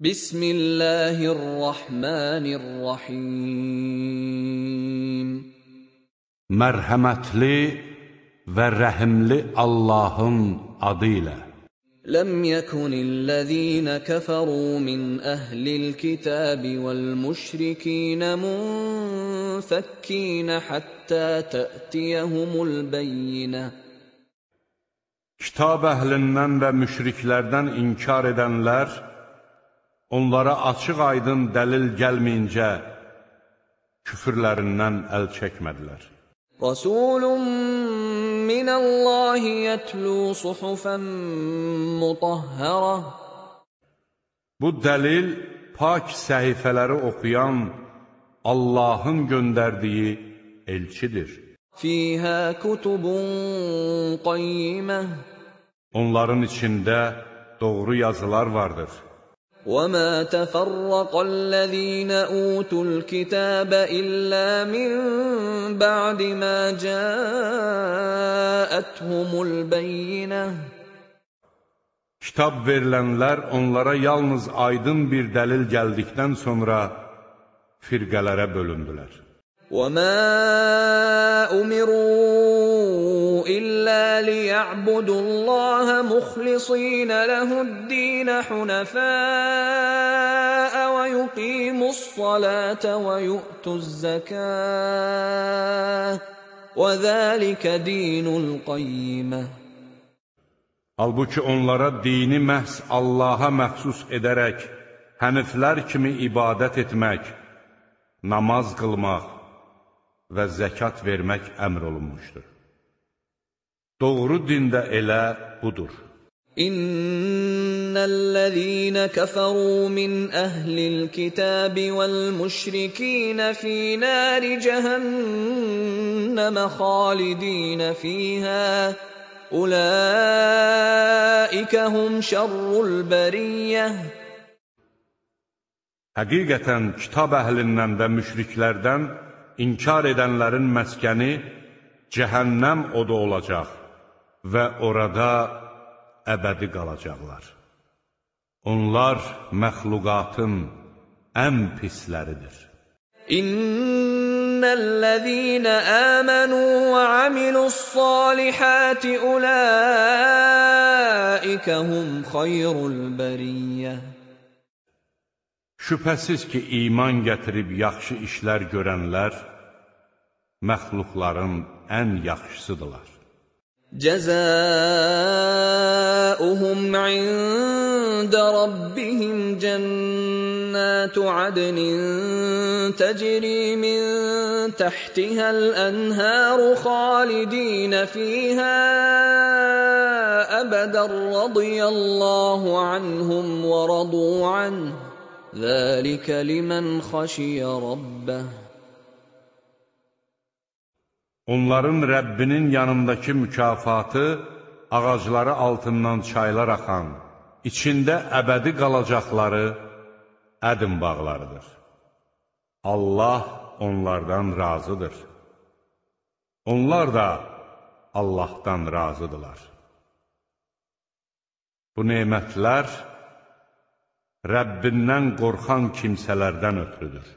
Bismillahirrahmanirrahim. Mərhəmətli və rəhimli Allahın adı ilə. Ləm yəkunillezîne kəfəru min əhlil-kitəbi vəl-müşrikinə munfəkkînə həttə tə'tiyəhumul bəyyinə. Kitab əhlindən və müşriklərdən inkar edənlər, onlara açıq aydın dəlil gəlməyincə küfürlərindən əl çəkmədilər. Rasulun minallahi yetlu suhufan mutahhara Bu dəlil pak səhifələri oxuyan Allahın göndərdiyi elçidir. Fiha kutubun qayyimah Onların içində doğru yazılar vardır. وما تفرق الذين اوتوا الكتاب الا من بعد ما جاءتهم البينه Kitab verilənlər onlara yalnız aydın bir dəlil gəldikdən sonra firqələrə bölündülər. وما امروا الا ليعبدوا الله مخلصين له الدين حنفاء ويقيموا الصلاه ويؤتوا الزكاه وذلك دين القيمه. Halbuki onlara dini məhz Allaha məxsus edərək, həniflər kimi ibadət etmək, namaz qılmaq, və zəkat vermək əmr olunmuşdur. Doğru din də elə budur. İnnellezîne keferû min ehlil kitâbi vel müşrikîne fî nâri cehenneme hâlidîne fîhâ Ulaika hum şerrul beriyyeh Həqiqətən kitab əhlindən və müşriklərdən inkar edənlərin məskəni cəhənnəm odu olacaq və orada əbədi qalacaqlar. Onlar məxluqatın ən pisləridir. İnnellezîne âmenû və amiluss-sâlihâti ulâike hum xayrul beriyyeh. Şübhəsiz ki, iman gətirib yaxşı işlər görənlər məxluqların ən yaxşısıdırlar. Cəzauhum ində rabbihim cənnətu adnin təcri min təhtihəl ənhəru xalidinə fiyhə əbədən radiyallahu anhum və radu anhum ذلك لمن خشي ربه Onların Rəbbinin yanındakı mükafatı ağacları altından çaylar axan, içində əbədi qalacaqları ədin bağlarıdır. Allah onlardan razıdır. Onlar da Allahdan razıdırlar. Bu nemətlər Rəbbindən qorxan kimsələrdən ötürüdür.